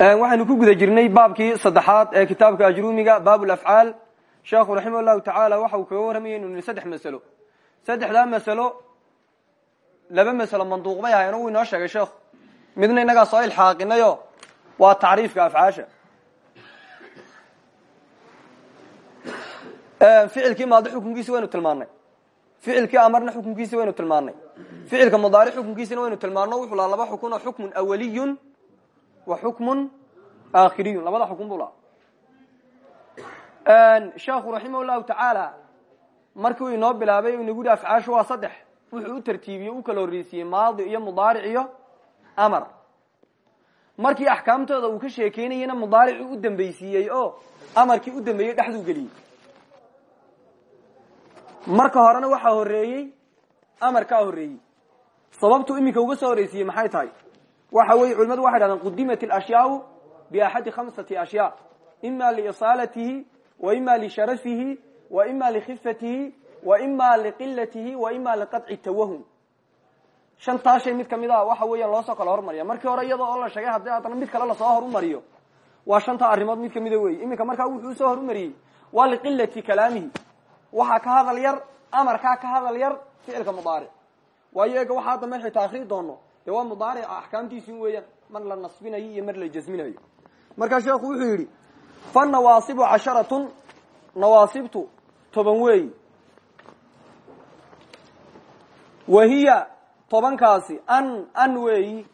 waxaynu ku guda jirnay baabkii saddexaad ee kitaabka ajrumiga baab lafcaal sheekhu raximah llahu tacaala waxa uu kaga warramaya inu nihi saddex masalo. Saddexdaa masalo laba masalo manduuq bay ahayen o uu inoo sheegay sheekhu midna innagaa soo ilxaaqinayo waa tacriifka afcaasha. Ficilkii maadi xukunkiisi waynu tilmaanay ficilkii amarna xukunkiisi waynu tilmaanay ficilka mudaaric xukunkiisina waynu tilmaano wuxuu lahaa laba xukun oo xukmun awaliyun wa xukmun aakhiriyun labada xukun buu lahaa. Sheekhu raximah llahu tacaala markii uu inoo bilaabay inagu yihi afcaashu waa saddex wuxuu u tartiibiyey u kala horreysiiyey maadi iyo mudaaric iyo amar. Markii axkaamtooda uu ka sheekeynayena mudaaricuu u dambeysiiyey oo amarkii u dambeeyey dhexduu geliyey. Marka horena waxaa horeeyey amarkaa horeeyey sababtuu iminka uga soo horeysiiyey maxay tahay waxa weye culimadu waxay dhahdeen qudimat alashyaau biaxadi khamsati ashyaa. Ima liisaalatihi wa ima lisharafihi wa ima likhifatihi wa ima liqilatihi wa ima liqaطci tawahum. Shantaa shay mid ka mid a waxa weeyaan loosoo kala hormariya. Markii hore iyadoo oo la sheegay haddii haddana mid kale la soo horumariyo waa shantaa arrimood mid kamida wey iminka markaa wuxuu u soo horumariyey waa liqilati kalaamihi. Waxaa ka hadal yar amarkaa ka hadal yar ficilka mudaaric. Waayo ega waxaa dambe akrii doono dee waa mudaarica axkaamtiisi weeyaan mar la nasbinayo iyo mar la jasminayo. Markaa sheekhu wuxuu yidhi fa nawaasibu casharatun nawaasibtu toban weeyi wa hiya tobankaasi an an weeyi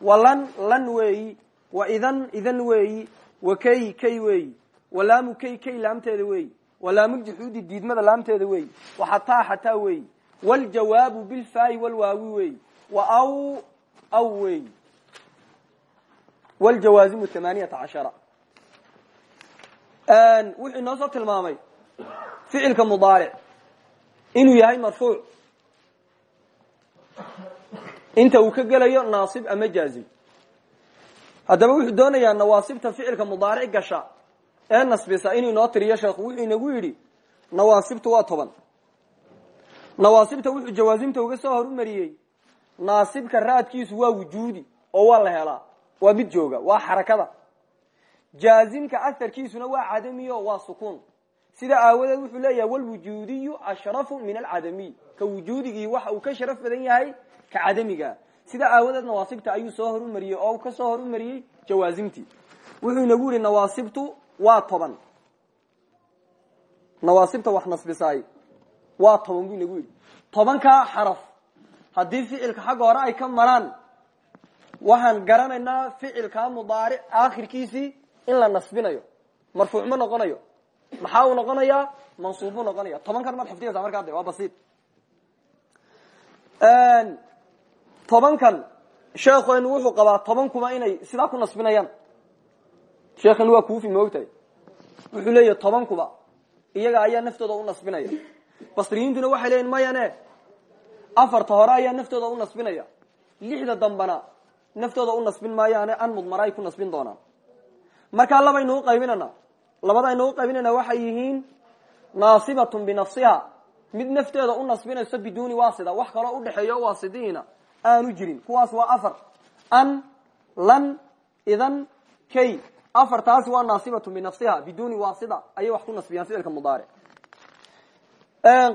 wa lan lan weeyi wa idan idan weeyi wa kay kay weeyi wa laamu kay kay laamteeda weeyi wa laamuljuxuudi diidmada laamteeda weeyi wa xataa xataa weeyi waljawaabu bilfaayi walwaawi weeyi wa aw aw weeyi wljawaasimu tamaaniyata cashara. Wuxuu inoo soo tilmaamay ficilka mudaaric inuu yahay marfuuc. Inta uu ka gelayo naasib ama jaazim haddaba wuxuu doonayaa nawaasibta ficilka mudaaric gasha ee nasbisa inuu inoo tiriyo sheekhu wuxuu inagu yidhi nawaasibtu waa toban. Nawaasibta wuxuu jawaasimta uga soo horumariyey naasibka raadkiisu waa wujuudi oo waa la helaa. Waa mid jooga waa xarakada. Jaazimka aharkiisuna waa cadamiyo waa sukuun. Sida aawadeed wuxuu leeyahay walwujuudiyu ashrafu min alcadamiy ka wujuudigii waxa uu ka sharaf badan yahay ka cadamiga. Sida aawadeed nawaasibta ayuu soo horumariyey oo ka soo horumariyey jawaasimtii wuxuu inagu yihi nawaasibtu waa toban. Nawaasibta wax nasbisaay. Waa toban buu inagu yidhi tobankaa xaraf haddii ficilka xagga hore ay ka maraan waxaan garanaynaa ficilkaa mudaaric aakhirkiisii in la nasbinayo marfuuc ma noqonayo maxaa uu noqonayaa? Mansuub buu noqonaya tobankan maad xifdiyaysaa markaa de waa basiid. Tobankan sheekheenu wuxuu qabaa tobankuba inay sidaa ku nasbinayaan. Sheekheenu waa kuufi moogtahay wuxuu leeyahay tobankuba iyaga ayaa naftooda u nasbinaya. Basriyiintuna waxay leeyihiin mayane afarta hore ayaa naftooda u nasbinaya. Lixda dambana naftooda u nasbin maayaane an mudmara ay ku nasbin doonaan. Markaa labaynu uqaybinana labadaynu uqaybinana waxay yihiin naasibatun binafsiha mid nafteeda u nasbinayso biduuni wasida wax kaloo udhexeeyo waasidiina aanu jirin. Kuwaas waa afar. An lan idan kay. Afartaasi waa naasibatun binafsiha biduuni wasida ayay wax ku nasbiyaan ficilka mudaaric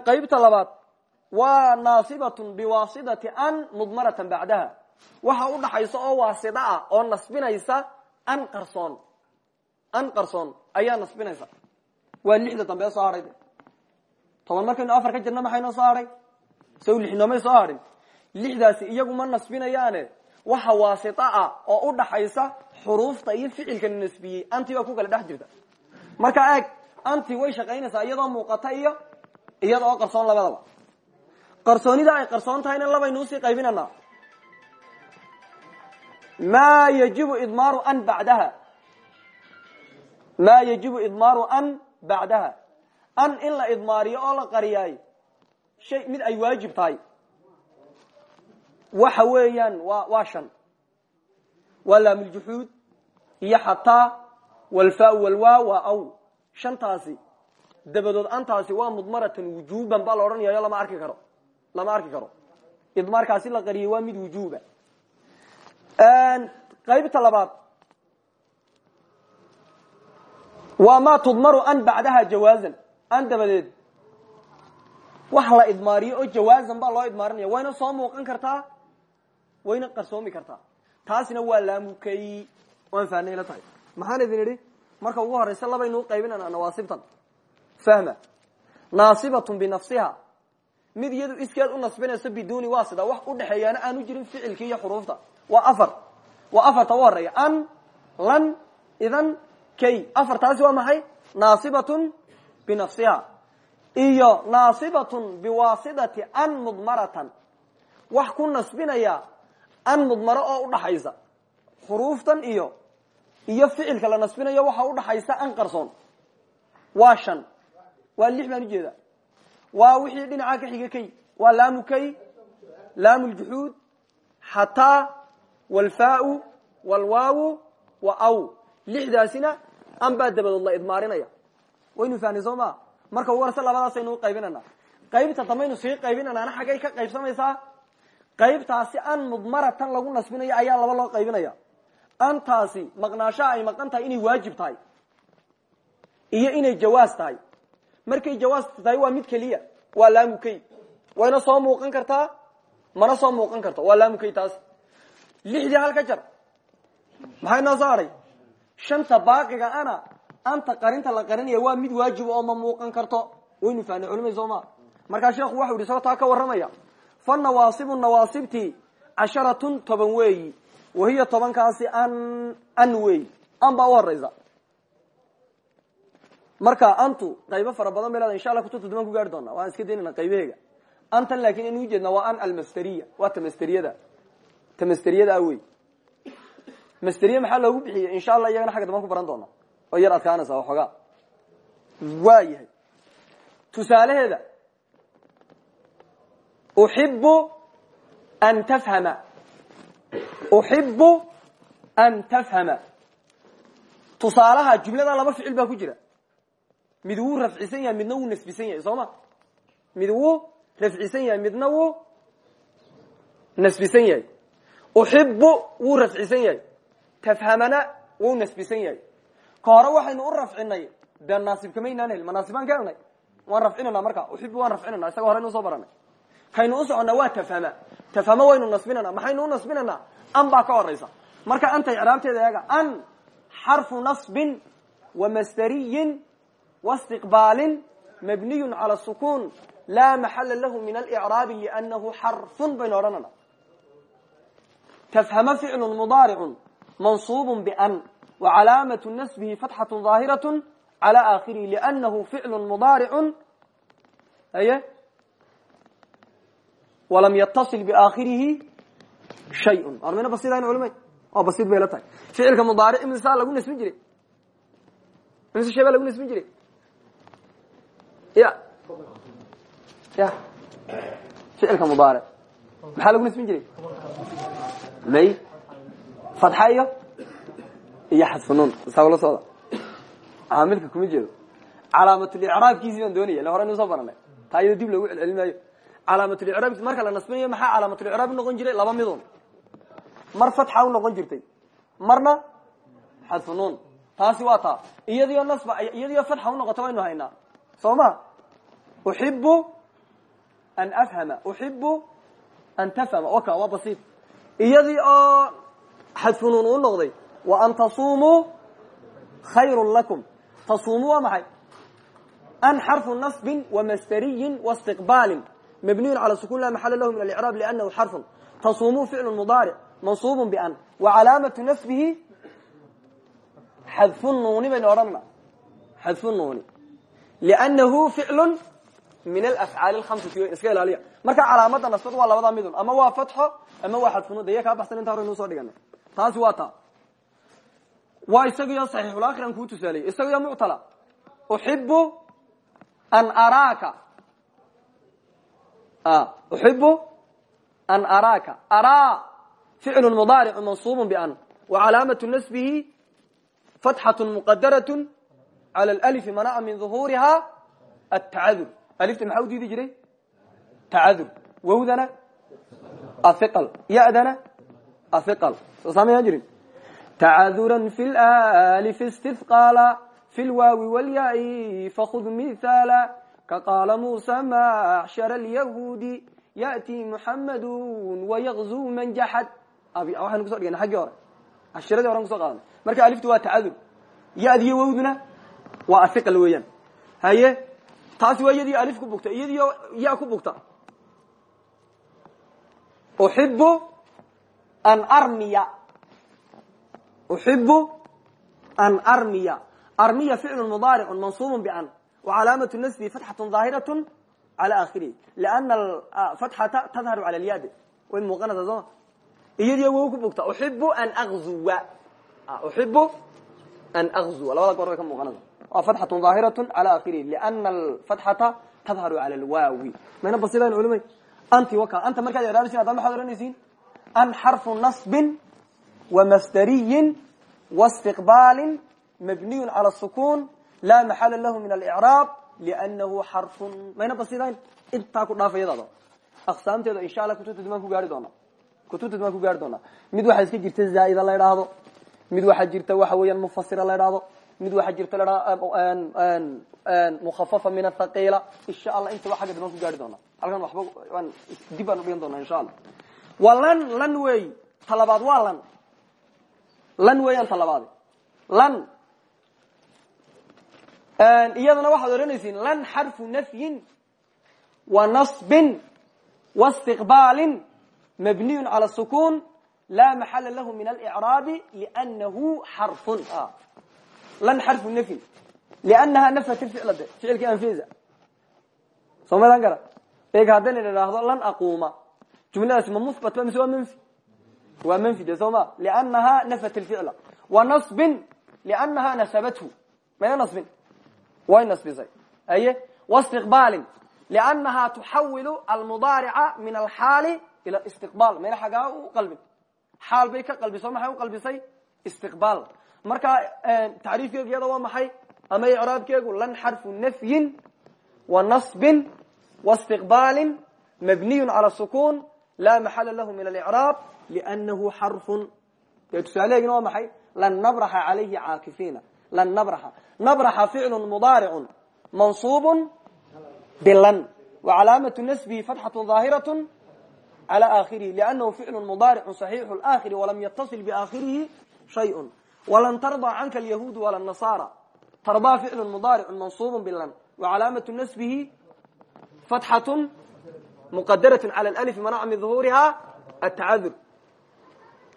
qaybta labaad waa naasibatun biwasidati an mudmaratan bacdaha. Waxa udhaxaysa oo waasida ah oo nasbinaysa an qarsoon. An qarsoon ayaa nasbinaysa. Waa lixda dambe soo hadhay toban markaynu afar ka jirna maxay noo soo hadhay sow lixnoomay soo hadhin lixdaasi iyagu ma nasbinayaane. Waxa waasita ah oo udhaxaysa xuruufta iyo ficilka nasbiyey. Anti baa ku kala dhex jirta. Marka eeg anti way shaqaynaysaa iyadoo muuqata iyo iyada oo qarsoon labadaba qarsoonida ay qarsoon tahayna labaynu u sii qaybinanaa ma yajibu idmaaru an bacdaha? Ma yajibu idmaaru an bacdaha? An in la idmaariyo oo la qariyaay shay mid ay waajib tahay. Waxa weeyaan wa waa shan. Waa laamuljuxuud iyo xataa walfa walwa waa aw shantaasi dabadood antaasi waa mudmaratan wujuban baa la odhanayayo lama arki karo lama arki karo. Idmaarkaasi la qariyay waa mid wujuba qaybta labaad. Waa ma tudmaru an bacdaha jawaazan? An dabadeed. Wax la idmaariyo oo jawaazan baa loo idmaarinaya. Wayna soo muuqan kartaa? Wayna qarsoomi kartaa. Taasina waa laamukay waan fahnay la tahay. Maxaan idin idhi? Marka ugu horeysa labaynu qaybinana nawaasibtan. Fahma. Naasibatun binafsiha mid iyadu iskeed u nasbinayso biduni waa sida wax udhexeeyaana aanu jirin ficilki iyo xuruufta. Waa afar. Waa afarta u horreeya an lan idan kay. Afartaasi waa maxay? Naasibatun binafsiha. Iyo naasibatun biwaasitati an mudmaratan. Wax ku nasbinaya an mudmaro oo udhaxaysa xuruuftan iyo iyo ficilka la nasbinayo waxa udhaxaysa an qarsoon. Waa shan. Waa lix baan ujeeda waa wixii dhinaca ka xiga kay waa laamu kay laamu ljuxuud xataa walfaau walwaawu wa aw. Lixdaasina an baa dabadood la idmaarinaya. Waynu fahnay soo maa marka ugu horeyse labadaasaynu uqaybinana qaybta dambaynu sii qaybinanaana xaggay ka qaybsamaysaa? Qaybtaasi an mudmaratan lagu nasbinayo ayaa laba loo qaybinaya. Antaasi maqnaashaha ay maqan tahay inay waajib tahay. Iyo inay jawaaz tahay markay jawaaz tahay waa mid keliya. Waa laamukay wayna soo muuqan kartaa mana soo muuqan karto waa laamukay taas. Lixdii halka jar. Maxay noo hadhay shanta baaqiga ana anta qarinta la qarinaya waa mid waajiba oo ma muuqan karto. Waynu fahnay culimadi soo ma? Markaa sheekhu waxau yidhi isagoo taa ka warramaya fa nawaasibu nawaasibtii casharatun toban weeyi wahiya tobankaasi an an weeyi. An baa u horeysa marka antu qaybo fara badan bay leeda insha kutubta duman ku gaari doona waan iska daynana qaybaheega antan laakin inu ujeedna waa an almasteriya waa tamasteriyada tamasteriyada wey masteriye maxaa loogu bixiyey? Insha allah iyagana xagga daban ku baran doona oo yar adkaanaysa waxoogaa. Waa yahay. Tusaalaheeda uxibu an tafhama. Uxibu an tafhama. Tusaalaha jumlada laba ficil baa ku jira mid wuu rafcisan yahay midna wuu nasbisan yahay soo ma? Mid wuu rafcisan yahay midna wuu nasbisan yahay. Uxibu wuu rafcisan yahay. Tafhamana wuu nasbisan yahay. Ka hore waxaynu u rafcinay dee naasibkamaynaan hel ma naasibaan ka helnay? Waan rafcinana marka uxibu waan rafcinana isaga horeynu u soo baranay. Kaynu u soconnaa waa tafhama. Tafhamo waynu nasbinana maxaynu u nasbinanaa? An baa ka horeysa. Marka anta icraabteeda eega an xarfu nasbin wa واstiqbaalin mabniy calى sukun laa maxala lahu min alcraabi lأnahu xarfun baynu odhanana tafhama ficlu mudaaricu manصub ban وcalaamaة nasbihi fatxaة ظaahiraة calى akhirihi lأnahu ficlu mudaaricu aye walam ytaصil bakhirihi shay armayna basidan culmay oo basid bay la tahay ficilka mudaaric imisa lagu nasbin jiray imise shee baa lagu nasbin jiray ya ya. Ficilka mudaaric maxaa lagu nasbin jiray? May fatxa iyo iyo xadfunuun isagoo la socda. Caamilka kuma jeedo. Calaamatulicraabkiisii baan doonaya le hore inu soo baranay. Taa iyado dib loogu celcelin maayo calaamatulicraabkiis marka la nasbinayo maxaa calaamatulicraab unoqon jiray? Laba midun mar fatxa u noqon jirtay. Marna xadfunuun taasi waa taa. Iyadiyo nasba iyadiyo fatxa unoqoto baynu uxibu an afhama uxibu an tafhama oka waa basiit iyadii oo xadfunuun u tasumuu khayru lakum tasumuu waa nasbin wamasderiyin wastiqbaalin mabniyu calى sukun la maxala lahu min alcraab lanahu xarfun tasumuu ficlu mudaaric mansuub ban wacalaamatu nasbihi xadfu nuuni baynu odhanna xadfu nuuni lnahu ficlu min alafcaali alhamsati weyn iska ilaaliya. Marka calaamada nasbad waa labada midun. Ama waa fatxo ama waa xadfuno de iya kaa baxsan inta hore inuu soo dhigana taasi waa taa. Waa isagiyo saxiixulakhiran kuu tusaaliyey isagiyo muctala. Uxibu an araaka. Uxibu an araaka. Araa ficlu mudaaricu mansuubu ban wa calaamatu nasbihi fatxatu muqadaraة calى alif manaca min duhuuriha atacadub alifta maxaa u diidi jiray tacadur wawdana ahiqal yadana ahiqal soo saamayaan jirin tacaduran fi lalifi istihqaala fi lwaawi wlyaai fakud mithaala kaqaala musa macshara lyahuudi yأtii muxamadu wayaqzuu man jaxad waxaynu kuso dhigana xaggii hore cashiradii horan kuso qaadana marka aliftu waa tacadur yadiyo wowduna waa ahiqal weeyaan haye taasi waa iyadii alif ku bugta iyadiyo ya ku bugta. Uxibu an armiya. Uxibu an armiya. Armiya ficlu mudaaricu mansuubu ban wacalaamatu nasbi fatxatu daahiraة calى akhirihi lana fatxata tadharu cala lyad way muuqanaysaa sooma iyadiyo wow ku bugta. Uxibu an azuwa uxibu an azuwa labada goor way ka muuqanaysa waa fatxatun daahiratu cala akhirihi liana alfatxata tadharu cala alwaawi maynaba sidaan olimay anti waka anta markaad eraabisin adaan maxaad ohanaysiin an xarfu nasbin wa masdariyin waistiqbaalin mabniyun cala sukuun laa maxala lahu min alicraab liannahu xarfun maynaba sidaan intaa ku dhaaf iyadaada aqsaamteeda insha alla kutubta dib baan ku gaari doona. Kutubta dib baan ku gaari doonaa mid waxaa iska jirta zaaida la idhaahdo mid waxaa jirta waxa weeyaan mufasira la idhaahdo mid waxa jirta um, um, um, mukhafafa min athaqiila insha alla intaba xagga damban ku gaari doona. Halkan waxba dib baan udhigan doona insha alla waa lan lan talabaad waa lan. Lan talabaad lan. Iyadana waxaad odhanaysiin lan xarfu nafyin wa nasbin wa istiqbaalin mabniyun cala sukuun laa maxala lahu min alcraabi lnahu xarfun. Ah lan xarfu nafyin liannahaa nafat ilficla de ficilkii anfiyeysa soo maydaan kara eeg haddayna nidhaahdo lan aquuma. Jumladaasi ma muhbat ba mise waa manfi waa manfi de soo ma? Liannahaa nafat ilficla wa nasbin liannahaa nasabathu. Mayna nasbin? Way nasbisay. Aye waistiqbaalin liannahaa tuxawilu almudaarica min alxaali ila istiqbaal. Mayna xaggaa u qalbin. Xaal bay ka qalbi soo maxay u qalbisay? Istiqbaal markaa eh, tacriifkeegu iyada waa maxay? Ama icraabkeegu lan xarfu nafyin wa nasbin wa istiqbaalin mabniyun cala sukuun laa maxala lahu min alicraab liannahu xarfun. Dee tusaalehegina waa maxay? Lan nabraxa calayhi caakifiina lan nabraxa nabraxa ficlu mudaaricun mansuubun bilan wa calaamatu nasbihi fatxatu daahiratu calaa aakhirihi liannahu ficlu mudaaricu saxiixu laakhiri walam yattasil biaakhirihi shay walan tarda canka alyahuudu wala nasaara tardaa ficlun mudaaricun mansuubun bilan wa calaamatu nasbihi fatxatun muqadaratun cala alalifi manaca min duhuurihaa atacadur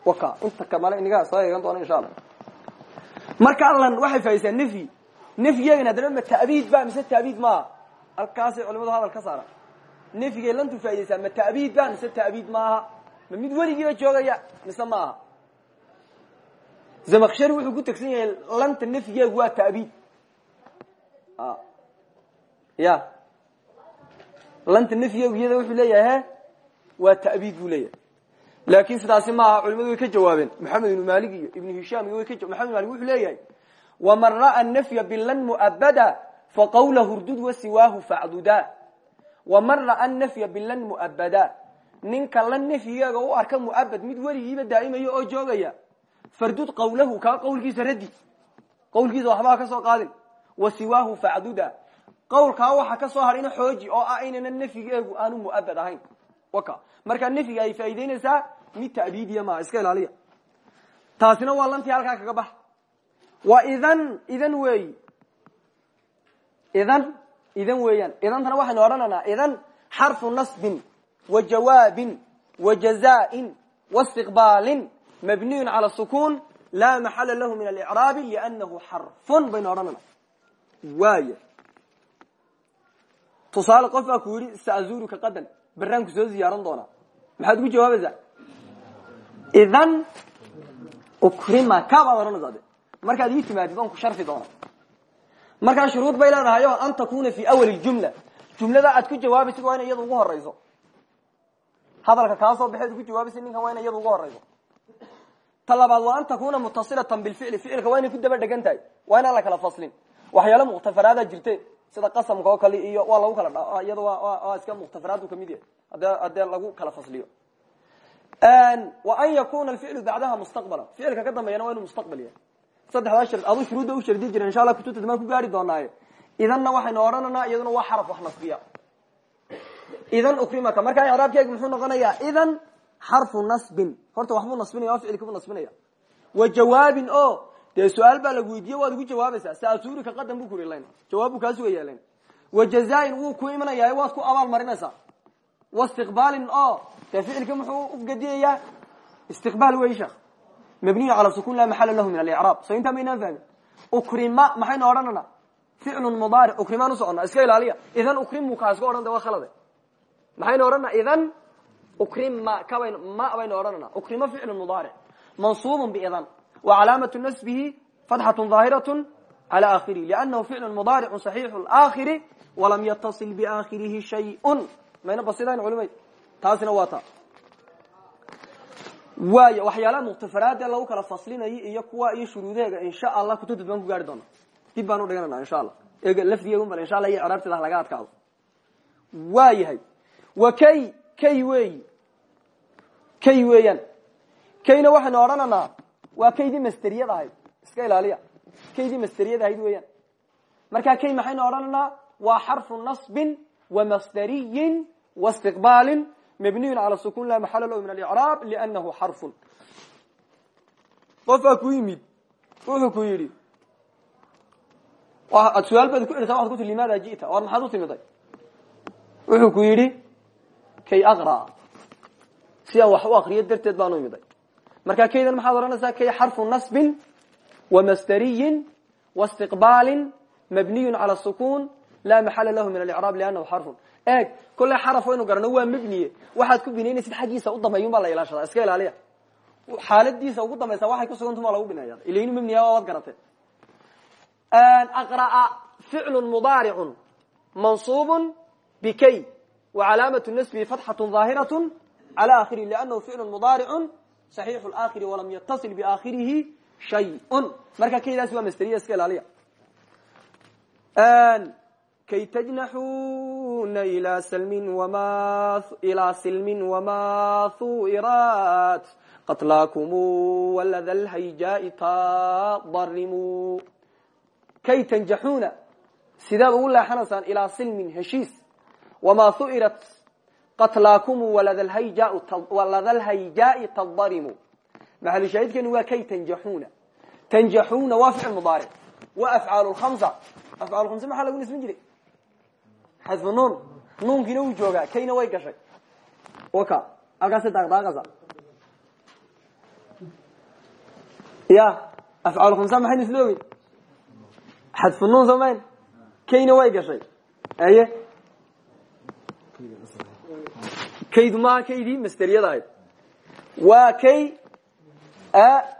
waka inta kamale inigaha soo eegan doona insha allah. Marka lan waxay faaidaysaa nefyi nefyigana haddana ma ta'biid ba mise ta'biid maaha halkaasay culimadu hadal ka saara. Nefyigay lantu faa'idaysaa ma ta'biid ba mise ta'biid maaha? Ma mid weligiiba joogaya mise maaha? Aha zamakshari wuxuu ku tegsan yahay lanta nfyigeegu waa ta'biid. Ya. Lanta nfyigeegu iyada wuxuu leeyahay waa ta'biid buu leeyahay. Sidaasi maaha culimadu way ka jawaabeen. Maxamed ibnu malik iyo ibnu hishaam iyo way ka maxamed malik wuxuu leeyahay waman ra'a nafya bilan mu'abada faqawla hurdud wasiwaahu facduda waman ra'a nafya bilan mu'abada ninka la nafyigeega u arka mu'abad mid weligiiba daa'imayo oo joogaya fardud qawlahu kaa qawlkiisa raddi qawlkiisa waxbaa ka soo qaadin wasiwaahu facduda qawlkaa waxa ka soo hadhina xooji oo ah inana nafyigeegu aanu mu'abad ahayn waka markaa nafyiga ay faa'idaynaysaa mid ta'biidiya maaha iska ilaaliya taasina waa lantii halkaa kaga bax wa idan idan weeyi idan idan weeyaan idantana waxaynu odhanaynaa idan xarfu nasbin wa jawaabin wa jazaain wa istiqbaalin mabniyun cala sukun laa maxala lahu min alicraabi liannahu xarfun baynu odhanayna waaya tusaale qof baa ku yidhi saazuruka qadan baraanku soo ziyaaran doonaa maxaad ugu jawaabaysaa idan ukrimaka baad odhanaysaa de markaad ii timaadid on ku sharfi doona markaa shuruud bay leedahay o an takuna fi awali jumla jumlada aad ku jawaabaysid waa ina iyada ugu horeyso hadalka kaa soo ta labaad waa an takuna mutasilatan bilficli ficilka waa inay ku daba dhegan tahay waa inaan la kala faslin. Waxyaalo muktafaraada jirte sida qasamka oo kale iyo waa lagu kala waa iska muktafaraadu ka mid yahay hade haddee lagu kala fasliyo. Wa an yakuna alficlu bacdaha mustaqbala. Ficilka ka dambeeyana waa inu mustaqbal yahay. Saddexdaa shar adu shuruudda u shardi jira insha allah kutubta damaan ku gaari doonaaye. Idanna waxaynu odhananaa iyaduna waa xaraf wax nasbiya. Idan ukrimaka markaa icraabkeegu muxuu noqonayaa idan xarfu nasbin. Horta waxbuu nasbinaya ficilkibuu nasbinaya. Wa jawaabin o dee su'aal baa lagu weydiiye waad ugu jawaabaysaa. Saatuurika qadan bu kuri lan jawaab buu kaa sugaya lan wa jazaain wuu ku imanaya waad ku abaal marinaysaa waistiqbaalin o dee ficilka muxuu u gediyayaa istiqbaal wey sheekh. Mabniyu cala sukun laa maxala lahu min alicraab so intaa maynaan fahmin ukrima maxaynu odhanana ficlun mudaaric ukrimaan usocona iska ilaaliya. Idan ukrimu kaa iska odhan de waa khalade maxaynu odhana idan ukrima kaban ma baynu odhanana ukrima ficlun mudaaric mansuubun biidan wa calaamatu nasbihi fatxatun daahiratu cala aakhirihi liannahu ficlun mudaaricun saxiixu laakhiri walam yatasil biaakhirihi shayun mayna basidayn culimay taasina waa taa waayo waxyaalaha muktafaraadee lagu kala faslinayo iyo kuwa iyo shuruudeega insha allah kutubta baan ku gaari doona dib baan udhiganana insha allah lafdigeegun bal insha allah iyo craabteeda laga adkaado waa yahay wa kay weeyi kay weeyaan. Kayna waxaynu odhananaa waa kaydii masteriyad ahayd iska ilaaliya. Kaydii masteriyad ahayd weeyaan. Markaa kay maxaynu odhananaa waa xarfu nasbin wa masdariyin wa istiqbaalin mabniyu cala sukun la maxala lahu min alicraab liannahu xarfun. Qofaa ku yimid wuxuu ku yidhi su'aal baad ku celisa waxad ku tii limaada ji'ta war maxaad u timiday wuxuu ku yidhi kay aqra. Si aan wax u akriyo darteed baan u imiday markaa kaydan maxaad odhanaysaa kay xarfu nasbin wa masdariyin wa istiqbaalin mabniyun cala sukun laa maxala lahu min alicraab liannahu xarfun. Eeg kolley xaraf waynu garano waa mebniye waxaad ku binaynaysid xaggiisa u dambeeyun baa la ilaashadaa iska ilaaliya. Xaaladiisa ugu dambaysa waxay kusugantu maa lagu bineeya ila inu mebniya waad garatee aqra'a ficlu mudaaricun mansuubun bikay calaamatu nasbihi fatxatu daahiratu cala akhirihi liannahu ficlu mudaaricun saxiixu laakhiri walam yatasil biaakhirihi shayun marka kaydaasi waa masteriya iska ilaaliya kay ilaa silmin wama thuirat qatlaakumu walada lhayjaai tadarimu kay tanjaxuuna sidaad ugu leexanaysaan ilaa silmin heshiis wamaa thuirat qatlaakumu walada lhayjaai tadarimu maxalushaahidkeenu waa kay tanjaxuuna tanjaxuuna waa ficil mudaaric wa afcaal khamsa afcaal khamsa maxaa lagu nisbin jiray xadfu nuun nuunkiina wuu joogaa kayna way gashay waka halkaasi daaqdaaqasa ya afcaal khamsa maxaynu isla ogey xadfu nuun soo mayn kayna way gashay aye kaydu maaha kaydii masteriyada ahayd waa kay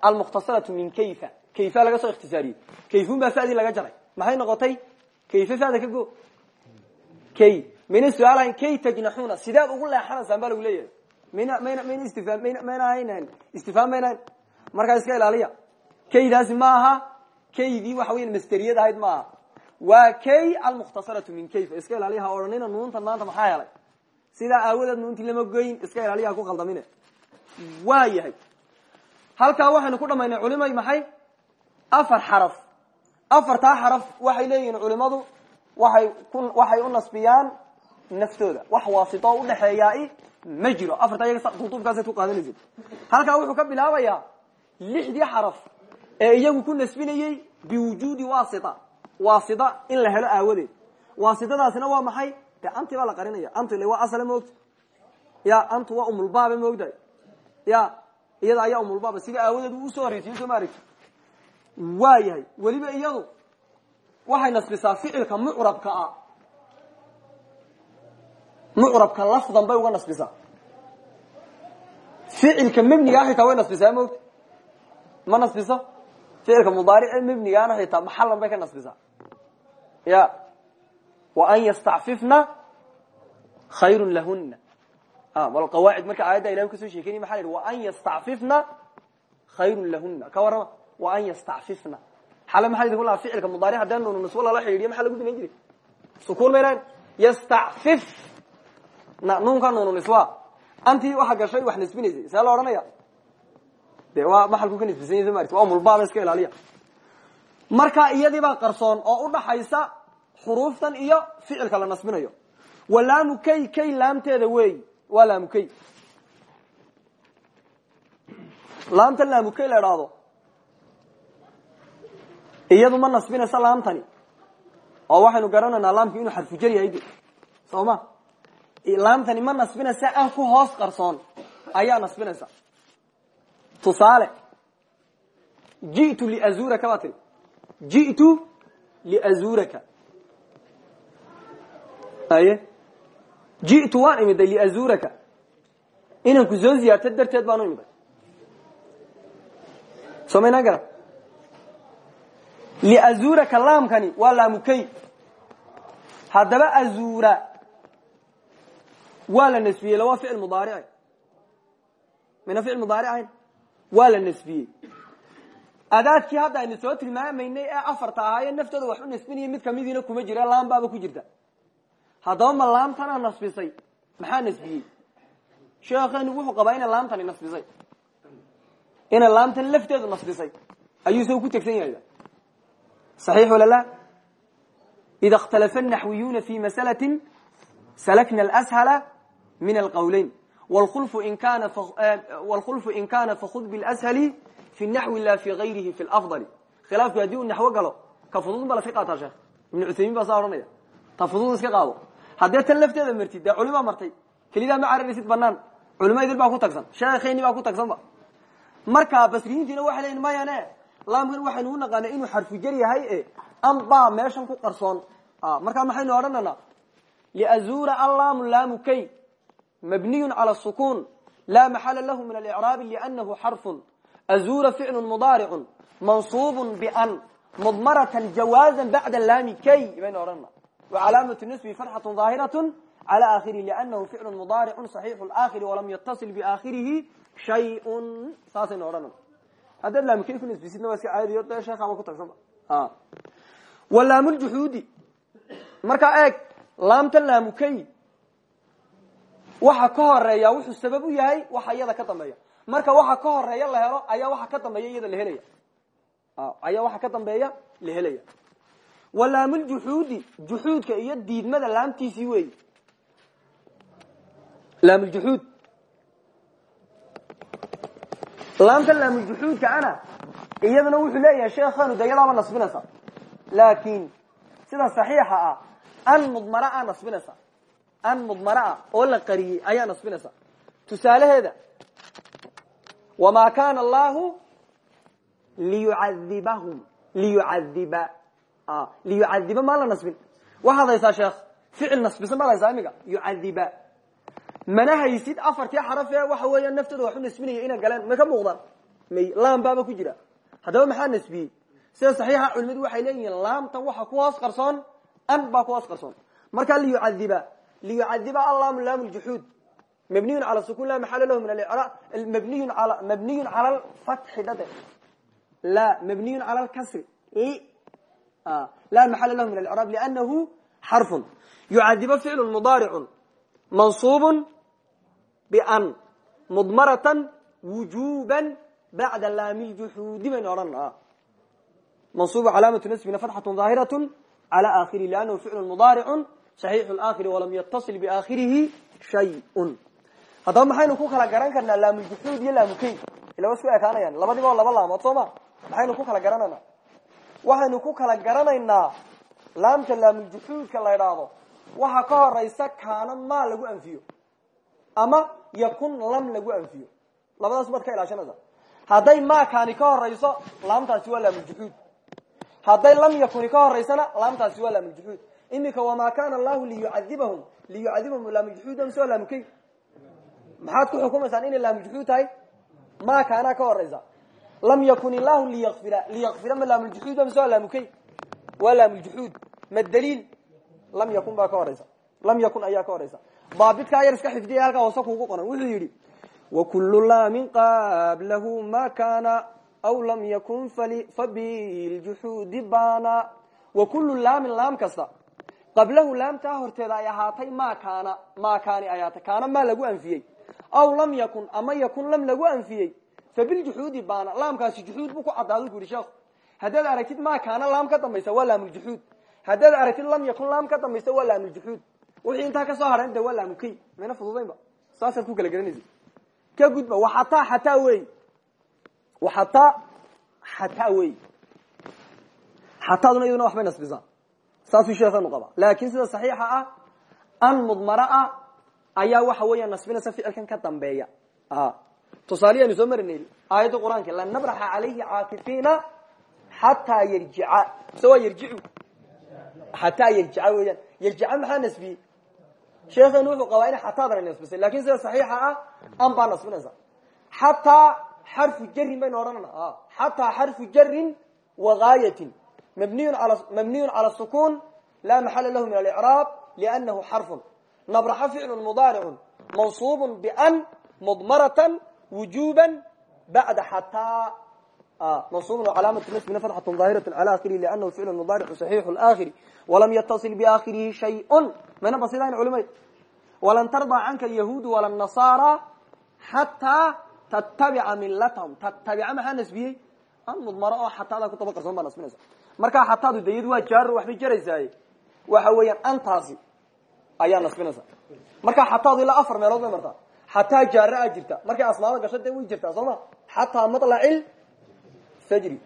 almukhtasaratu min kayfa. Kayfa laga soo ikhtisaariyey. Kayfun baa fadii laga jaray. Maxay noqotay? Kayfe fada ka go? Kay. Mayna su'aalahayn kay tajnaxuuna. Sideed ugu leexanaysaan baa lagu leeyahay. Mayna mayna mayna istifhaam mayna mayna haynan istifhaam mayna markaa iska ilaaliya. Kaydaasi ma aha. Kaydii waxa weya masteriyad ahayd ma waa kay almukhtasaratu min kayfa iska ilaaliya ha odhanina nuunta maanta maxaa helay? Sidaa aawadeed nuuntii lama goyn iska ilaaliya ha ku khaldamine. Waa yahay. Halkaa waxaynu ku dhamaynay culimay maxay? Afar xaraf. Afartaa xaraf waxay leeyihiin culimadu waxay ku waxay u nasbiyaan naftooda. Wax waasito o udhaxeeyaa ma jiro. Afartaa iyaga duuduubkaasaad ku qaadanaysid. Halkaa wuxuu ka bilaabayaa lixdii xaraf ee iyagu ku nasbinayey biwujuudi wasita waasita in la helo aawadeed. Waasitadaasina waa maxay? De anti baa la qarinaya. Antu waa asale moogta. Ya antu waa umulbaaba moogtahay ya iyada ayaa umulbaaba sida aawadeed uu u soo horeysiyo soo ma aragti yahay weliba iyadu waxay nasbisaa ficilka mucrabka ah. Mucrabka lafdan bay uga nasbisaa ficilka mebnigaa xitaa way nasbisaa moogta. Ma nasbiso ficilka mudaarice mebnigaana xitaa maxalan bay ka nasbisaa ya wa an yastacfifna khayru lahuna walqawaacid marka aayadda ilahi ka soo sheekeynay maxa la wa an yastacfifna khayru lahuna ka warrama wa an yastacfifna xale idinku lahaa ficilka mudaaric haddee nuunu nisbo lala xidhiidhiyo maxaa lagu binayn jiray? Sukuun maynayn yastacfif nuunka nuunu niswa antii waxa gashay wax nisbinaysay see la odhanaya de waa maxalku ka nisbisan yahy so maarti waa mulbaaba iska ilaaliya. Markaa iyadiibaa qarsoon oo udhaxaysa xuruuftan iyo ficilka la nasbinayo. Wa laamu kay kay laamteeda weey. Waa laamu kay. Laamtan laamu la idhaahdo iyadu ma nasbinaysa laamtani. Oo waxaynu garanaynaa laamku inuu xarfujar yahay de soo ma? Laamtani ma nasbinaysa an ku hoos qarsoon. Ayaa nasbinaysa tusaale. Ji'tu liazuraka baa tiri. Ji'tu liazuraka aye ji'tu waan imiday liazuraka inaan ku soo ziyaarto darteed baan u imiday. Soo maynaan garan liazuraka laamkani waa laamukay haddaba azura waa la nasbiyey la waa ficil mudaaric mina ficil mudaaric ahayn waa la nasbiyey adaadkii hadda aynu soo tilmaamaynay ee afarta ahaaye naftooda wax u nasbinaya mid kamidiina kuma jira laambaaba ku jirta haddaba ma laamtanaa nasbisay maxaa nasbiyey sheekheenu wuxuu qabaa inay laamtani nasbisay inay laamtan lafteedu nasbisay ayuu isaga ku tegsan yahay صaxiix wala la ida اkhtalafa الnaxwiyuuna fi masalaة salakna اlأshala min alqowleyn wlkhulfu in kana fakud eh, bishli fi naxwi la fi ayrihi fi afdali. Khilaafku haddii uu naxwo galo ka fudud ba laska qaataa sheekh. Ibnu cuthaymiin baa saa ohanaya ta fudud iska qaado haddee tan lafteeda martid dee culimaa martay kelidaa ma cararaysid banaan culimo idil baa ku tagsan. Sheekhayni baa ku tagsanba marka basriyiintiina waxay leeyiin mayane laamkan waxaynu u naqaana inuu xarfujar yahay e ambaa meeshan ku qarsoon. Ah, Markaa maxaynu odhananaa liazuura allaamu laamu kay mabniyu cala sukun laa maxala lahu min alicraabi lianahu xarfun azura ficlu mudaaricu mansuubu ban mudmaratan jawaaza bacda laami kay baynu odhanana wacalaamatu nisbi fatxatu daahiratu cala aakhiri lianahu ficlu mudaaricu saxiixu laakhiri walam yatasil biaakhirihi shayun saasaynu odhanana haddaad laamukey ku nisbisidna waa iska caadiyo dee sheekhaaba ku tagsanba wa laamuljuxuudi markaa eeg laamta laamukey waxa ka horreeya wuxuu sabab u yahay waxa iyada ka dambeeya. Marka waxa ka horreeya la helo ayaa waxa ka dambeeya iyada la helaya. Ayaa waxa ka dambeeya la helaya. Wa laamuljuxuudi juxuudka iyo diidmada laamtiisii weey. Laamuljuxuud laamta laamuljuxuudka ana iyaduna wuxuu leeyahay sheekhanu de iyadaaba nasbinaysa. Sida saxiixa ah an mudmara a nasbinaysa an mudmara ah oo la qariyey ayaa nasbinaysa. Tusaalaheeda wamaa kana allahu liyucadibahum liyucadiba liyucadiba maa la nasbin. Waxaad haysaa sheekh ficil nasbisan baad haysaa imiga yucadiba mana haysid afartii xaraf ee waxa weeya naftooda wax u nasbinaya inay galeen? May ka muuqdaan? May laam baaba ku jira. Haddaba maxaa nasbiyey? Sida saxiixa culimadu waxay leeyihiin laamtan waxa ku hoos qarsoon an baa ku hoos qarsoon. Markaa liyucadiba liyucadiba allaamu laamu ljuxuud mabniyun cala sukun la maxala lahu min mabniyun al mabniyun cala lfatxi dhade la mabniyun cala lkasri la maxala lahu min alcraab lianahu xarfun yucadiba ficlu mudaaricun mansuub ban mudmaratan wujuba bacda laami ljuxuudi baynu odhan mansuub calaamatu nasbina fatxatu daahiraة cala aakhiri liannahu ficlu mudaaricu saxiixu aakhiri walam yatasil biaakhirihi shayun. Haddaba maxaynu ku kala garan karnaa laamuljuxuud iyo laamukey ila wa isku ekaanayaan labadiba oo laba laamood soo ma? Maxaynu ku kala garanayna waxaynu ku kala garanaynaa laamta laamuljuxuudka la idhaahdo waxa ka horaysa kaana maa lagu anfiyo ama yakun lam lagu anfiyo. Labadaas baad ka ilaashanaysa hadday maakaani ka horayso laamtaasi waa laamuljuxuud hadday lam yakuni ka horaysana laamtaasi waa laamuljuxuud iminka wamaa kana allahu liyucadibahum liyucadibahum laamuljuxuud mise waa laamukey maxaad ku xukumaysaan inay laamuljuxuud tahay? Maa kaanaa ka horaysa lam yakun illahu liyakfira liyakfira ma laamuljuxuud mise waa laamukey waa laamuljuxuud ma daliil? Lam yakun baa ka horaysa lam yakun ayaa ka horaysa daabitkaa yar iska xifdiya halkaa hoose kugu qoran. Wuxuu yidhi wakulu laamin qablahu ma kana aw lam yakun fabiljuxuudi bana wakulu laamin laam kasta qablahu laamtaa horteeda ay ahaatay ma kaana maa kaani ay ahaatay kaana maa lagu anfiyey. Aw lam yakun ama yakun lam lagu anfiyey. Fabiljuxuudi bana laamkaasi juxuud buu ku caddaadu ku yihi sheekhu haddaad aragtid ma kaana laam ka dambaysa waa laamuljuxuud haddaad aragtid lam yakun laam ka dambaysa waa laamuljuxuud wixii intaa ka soo hadhan de waa laamukey mayna fududaynba saasaad ku kala garanaysa ka gudba waxataa xataa wey. Waxataa xataa wey. Xataaduna iyaduna waxbay nasbisaa saasuu sheekanu qaba laakin sida saxiixa ah an mudmara ah ayaa waxa weeya nasbinaysa ficilkan ka dambeeya. Tusaaliyaanu soo marinay aayadda qur'aanka lan nabraxa calayhi caakifiina xataa yarjica. Mise waa yarjicu? Xataa yarjica weeyaan. Yarjica maxaa nasbiyey sheekheenu wuxuu qabaa inay xataadana nasbisay. Lakin sida saxiixa ah an baa nasbinaysa. Xataa xarfu jarin baynu odhanana xataa xarfu jarin wagaayatin mabniyu cala sukun laa maxala lahu min alicraab liannahu xarfun nabraxa ficlu mudaaricu mansuub ban mdmaratan wujuba bacda xataa mansuub calaamatu nasbina fatxat daahiraة cala akhirihi liannahu ficlu mudaaricu saxiixu اlaakhiri walam yatasil biaakhirihi shayun mayna basidayn culimay walan tardaa canka alyahuudu wala nasaara xataa tattabica milatahum tattabica maxaa nasbiyey an mudmaro oo xataada ku daba qarsoon baa nasbinaysa markaa xataadu de iyadu waa jaaro waxbay jaraysaay. Waxa weeyaan antaasi ayaa nasbinaysa. Markaa xataadu ilaa afar meelood bay martaa xataa jaaro a jirta. Markay asmaada gasho de way jirtaa soo ma? Xataa malacil sajri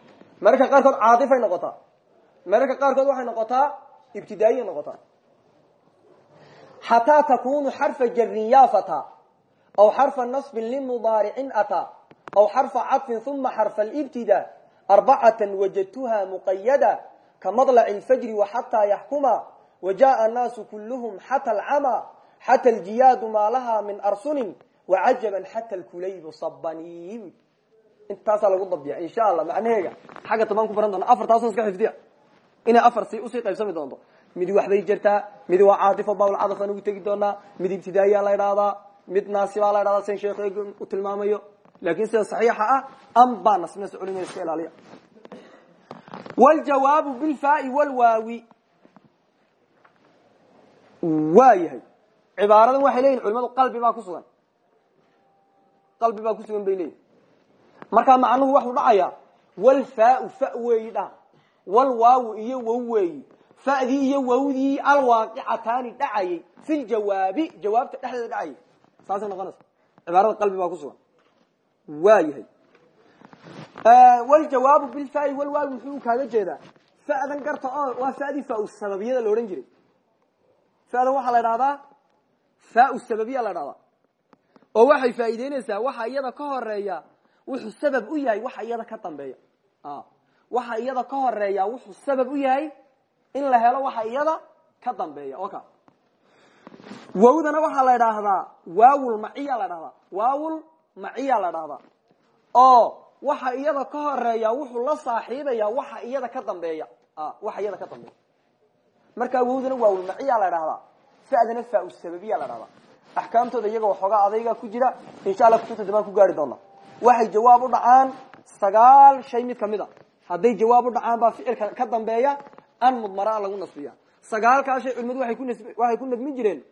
mararka qaarkood caaifay noqotaa. Mararka qaarkood waxay noqotaa ibtidaayiyay noqotaa. Xataa takunu xarfa jarin yaafata aw xarfa nasbin limudaaricin ataa aw xarfa cadfin uma xarfa ibtida arbacata wajadtuha muqayada kamaطlac اlfajri waxataa yaxkuma wajaءa الnaasu kulhm xata اlcama xata aljiyaadu maalaha min arsunin wacajaban xata alkulaybu sabani intaasaa lagu dabdiya insha allah macnaheega xagga taban ku baran doona afartaaso iska xifdiya inay afar si usii qaybsami doonto mid waxbay jirtaa mid waa caatifo bawlcadaf aan ugu tegi doonaa mid ibtidaaiya la idhahdaa mid naasibaa la idhahdaa sen sheekh u tilmaamayo laakin sida saxiixa ah an baa nasbinaysa culimada iska ilaaliya wljawaabu bilfaai wlwaawi waa yahay cibaaradan waxay leyihin culimadu qalbi baa kusugan qalbi baa kusugan bay leyihin markaa macnuhu fa weeyi dha walwaawu iyo wow weeyi fadii iyo wawdii alwaaqicataani dhacayay fi ljawaabi jawaabta dhexdeeda dhacayay saasay noqonaysa cibaarada qalbi baa kusugan waa yahay waljawaabu bilfaai walwaawi muxuu kaaga jeedaa. Fadan garta oo waa fadii fa sababiyada la odhan jiray. Fadan waxaa la idhahdaa fa sababiya la dhahdaa oo waxay faa'iideynaysaa waxa iyada ka horreeya wuxuu sabab u yahay waxa iyada ka dambeeya. Waxa iyada ka horreeya wuxuu sabab u yahay in la helo waxa iyada ka dambeeya. O ka wawdana waxaa la waawul dhahdaa waawul maciya la dhahdaa oo waxa iyada ka horreeya wuxuu la saaxiibaya waxa iyada ka dambeeya. Waxa iyada ka dambeeya. Markaa wawdana waawul maciya la dhahdaa fadana fa sababiya la dhahdaa axkaamtooda iyagoo waxoogaa adayga ku jira insha alla kutubta dambaan ku gaari doona. Waxay jawaab u dhacaan sagaal shay mid ka mid a. Hadday jawaab u dhacaan baa ficilka ka dambeeya an mudmara lagu nasbiya. Sagaalkaa shay culimadu waxay ku nadmin jireen.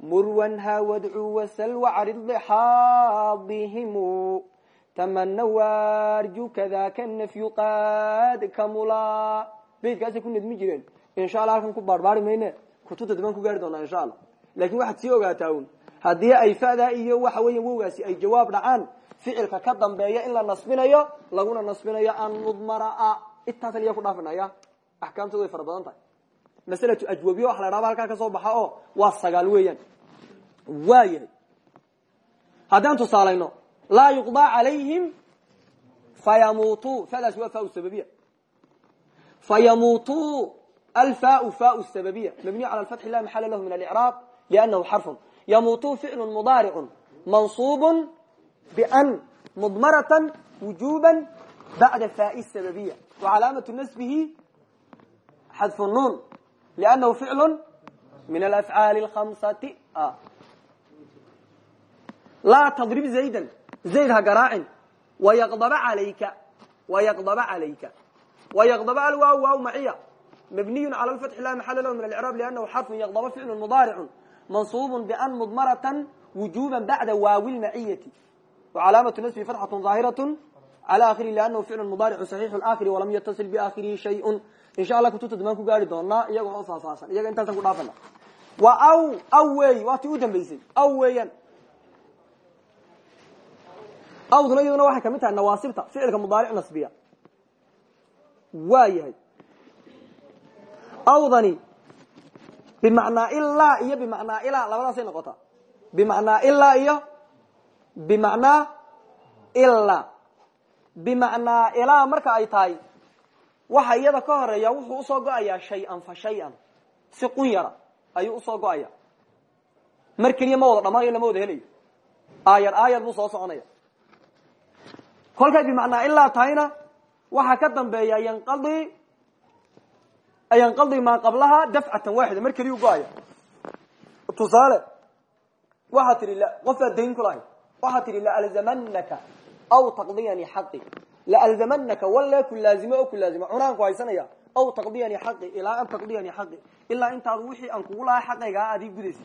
Murwanha wadcu wasal wacrid lixaadihimu tamana warju kadaka nafyu qad kamula beydkaasay ku nadmin jireen insha alla halkan ku baarbaari mayne kutubta dambaan ku gaari doonaa insha allah laakiin waxaad sii ogaataa un haddii ay fada iyo waxa weya wowgaasi ay jawaab dhacaan ficilka ka dambeeya in la nasbinayo laguna nasbinayo an mudmaraa intaasan iya ku dhaafinaya axkaamtooda way fara badan tahay maslatu ajwabiya waxa la dhahaba halkaa ka soo baxa oo waa sagaal weeyaan waa yahay haddaan tusaalayno laa yuqdaa calayhim fayamuutuu fadaasi waa faa sababiya fayamuutuu alfaau faau sababiya mabniyu cala alfatxi la maxala lahu min alicraab liannahu xarfun yamuutuu ficlu mudaaricun mansuubu ban mudmaratan wujuuba bacda faai sababiya wa calaamatu nasbihi xadfu nuun liannahu ficlu min alafcaali alkhamsati laa tadrib zaydan zayd ha garaacin wayaqdaba alayka wayaqdaba calayka wayaqdaba alwaaw waaw maciya mabniyu cala lfatxi la maxala lahu min alcraab liannahu xarfun yaqdaba ficlu mudaaricu mansuub ban mudmarata wujuba bacda waawi lmaciyati wcalaamatu nasbi fatxatu daahiratu cala akhiri lianahu ficlu mudaaricu saxiixu aakhiri walam yatasil biaakhirihi shayun insha allah kutubta damaan ku gaari doonaa iyaga oo faahfaahsan iyaga intaasaan ku dhaafana wa aw aw wey waa tii u dambeysay aw weeyaan awduna iyaduna waxay ka mid tahay nawaasibta ficilka mudaaric nasbiya. Waa yahay awdani bimacnaa ilaa iyo bimacnaa ilaa labadaasay noqotaa. Bimacnaa ilaa iyo bimacnaa ilaa bimacnaa ilaa marka ay tahay waxa iyada ka horreeya wuxuu u soo go'ayaa shay-an fa shay-an. Si qun yara ayuu u soo go'aya mar keliya ma wada dhamaanayo lama wada helayo. Aayad aayad buu soo soconaya kolkay bimacnaa ilaa tahayna waxaa ka dambeeya yanqadi yanqadi maa qablaha dafcatan waaxida mar keliya u go'aya tusaale waxaa tihi qofaad dayn kulahay waxaa tihi laalzamanaka aw taqdiyani xaqi. Laalzamanaka walle ku laazimo oo ku laazimo. Cunaanku haysanaya aw taqdiyani xaqi ilaa an taqdiyani xaqi. Ilaa intaad wixii aan kugu lahaa xaqaygaa aad ii gudaysa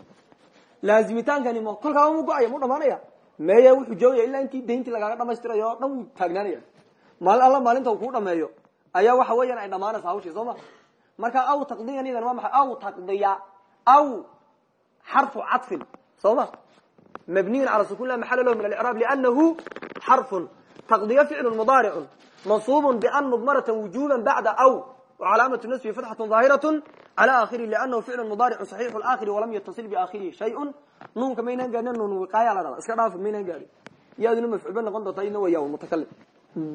laazimitaankan mo kolkaaba mu go'aya mu dhamaanaya meeya wuxuu joogaya ilaa intii dayntii lagaaga dhamaystirayo o dhan wuu taagnaanaya maalin alla maalinta u kuu dhameeyo ayaa waxa weeyaan ay dhamaanaysa hawshii soo ma? Marka aw taqdiyanidan waa maxay aw taqdiya aw xarfu cadfin soo ma? Mabniyun cala sukun la maxala lahu min alcraab liannahu xarfun. Taqdiya ficlun mudaaricun mansuubun bian mudmaratan wujuban bacda aw wa calaamatu nasfi fatxatun daahiratu l akhiri lanahu ficlu mudaaricu saxiixu laakhiri walam yatasil biaakhirihi shayun nuunka maynaan gaadhin nuun wiqaaya la dhahda iska dhaaf maynaan gaadhin yaaduna mafcuul bay noqon doontaa idna waa yaaw mutakalim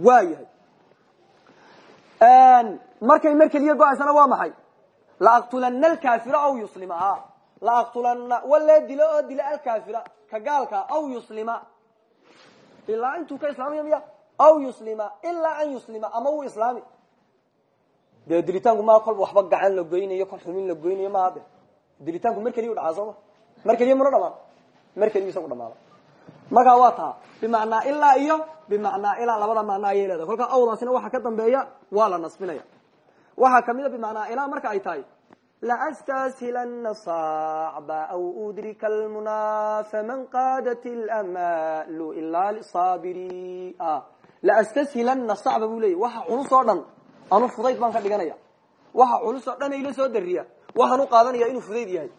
waa yahay markay mar keliya go'aysana waa maxay laaqtulana alkaafira aw yuslima laaqtulana walee dilo oo dila alkaafira ka gaalka aw yuslima ilaa intuu ka islaamaya miya aw yuslima ilaa an yuslima ama wuu islaami dee dilitaanku maa kolba waxba gacan la goynayo kol xumin la goynayo maaha de dilitaanku mar keliya u dhacaa sooma mar keliya muna dhamaan. Mar keliya isagu dhamaada. Markaa waa taa bimacnaa ilaa iyo bimacnaa ilaa labada macno ayay leedahay. Kolkaa awdaasina waxaa ka dambeeya waa la nasbinaya. Waxaa kamida bimacnaa ilaa marka ay tahay laastashilana sacba aw udrika almuna faman qaadat lmalu ilaa lisaabiri laastashilana sacba buu leeyay waxa culus oo dhan anu fudayd baan ka dhiganaya. Waxa culus oo dhan ila soo dariya. Waxaan u qaadanaya inuu fudayd yahay.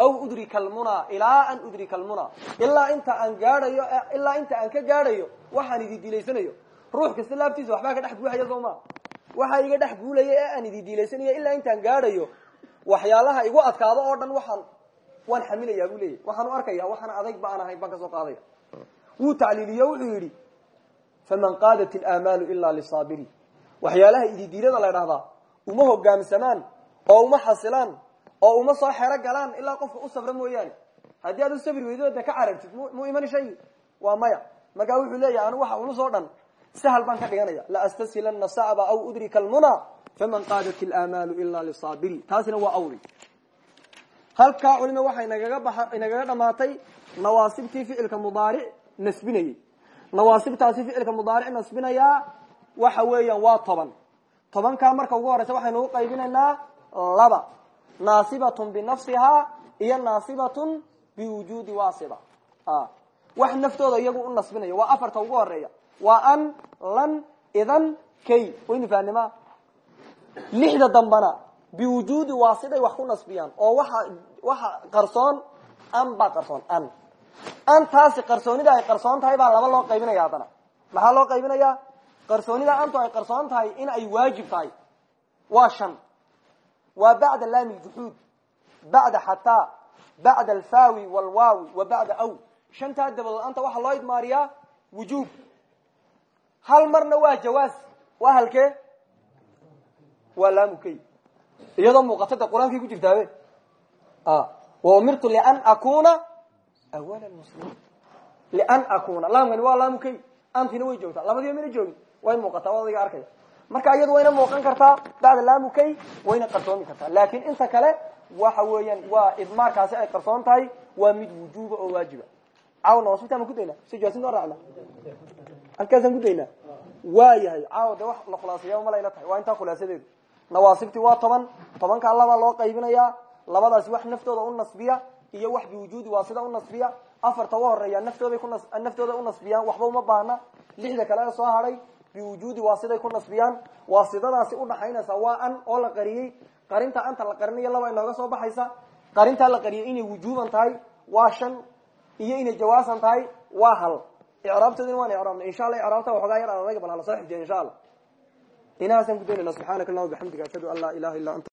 Aw udrika almuna ilaa an udrika almuna ilaa inta aan gaadhayo ilaa inta aan ka gaadhayo waxaan idi dilaysanayo ruux kasta laabtiisa waxbaa ka dhex guuxaya soo ma. Waxaa iga dhex guulaya ee aan idi dilaysanayo ilaa intaan gaadhayo. Waxyaalaha igu adkaado oo dhan waxaan waan xamilayaa buu leeyahy waxaan u arkaya waxaana adayg ba aan ahayn baan ka soo qaadaya. Wuu tacliiliyo wuxuu yidhi faman qaadat ilaamaalu ilaa lisaabiri waxyaalaha ididiilada la dhahdaa uma hogaamsamaan oo uma xasilaan oo uma soo xero galaan ilaa qofka u sabra mooyaane. Haddii aad u sabri weydo de ka carartid mu iman shaygi waa maya. Markaa wuxuu leeyahay anu waxa culus oo dhan sahal baan ka dhiganaya. Laastashilana sacba aw udrika almuna faman qaadat ilaamaalu ilaa lisaabiri taasina waa awli. Halkaa culima waxay nagaga baa inagaga dhamaatay nawaasibtii ficilka mudaaric nasbinayey nawaasibtaasi ficilka mudaaric nasbinayaa waxa weeyaan waa toban. Tobankaa marka ugu horeysa waxaynu u qaybinaynaa laba. Naasibatun binafsihaa iyo naasibatun biwujuudi waasiba wax naftooda iyagu u nasbinayo. Waa afarta ugu horreeya waa an lan idan kay. Waynu fahnima lixda dambana biwujuudi waasiday wax ku nasbiyaan oo waxa waxa qarsoon an baa qarsoon an. Antaasi qarsoonida ay qarsoon tahay baa laba loo qaybinaya haddana. Maxaa loo qaybinaya qarsoonida antu ay qarsoon tahay in ay waajib tahay. Waa shan. Waa bacda laami ljuxuud bacda xataa bacda alfawi walwaawi wa bacda aw. Shantaa dabadood anta waxaa loo idmaariyaa wujuub. Hal marna waa jawaaz waa halkee? Waa laamukey iyadoo muuqatada qur'aankay ku jirtaabe wa umirtu lian akuna awala muslimiin lian akuna laamkani waa laamukey antina way joogtaa. Labadiiba mina joogin way muuqataa odayga arkaya marka iyadu wayna muuqan kartaa bacda laamukey wayna qarsoomi kartaa laakin inta kale waxa weeyaan waa idmaarkaasi ay qarsoon tahay waa mid wujuuba oo waajiba. Caawana wasbitaama kudaynaa si jaasin noo raacna? Halkaasaan kudaynaa waa yahay. Caawa de wax la khulaasayaa malayla tahay. Waa intaa khulaasadeedu. Nawaasibtii waa toban. Tobankaa labaa loo qaybinayaa. Labadaasi wax naftooda u nasbiya iyo wax biwujuudi waa sida u nasbiya. Afarta u horreeya naftooday ku naftooda u nasbiyaan. Waxba uma baahna. Lixda kale soo hadhay biwujuudi waasiday ku nasbiyaan waasidadaasi udhaxaynaysa waa an oo la qariyey. Qarinta anta la qarinayo laba inooga soo baxaysa qarintaa la qariyay inay wujuuban tahay waa shan iyo inay jawaasan tahay waa hal. Icraabtoodina waan icraabnay insha alla icraabta waxoogaa yar adadaga bal hala soo xifdiya insha allah. Inahaasaan ku daynayna subxaanaka allah bixamdika ashhadu an laa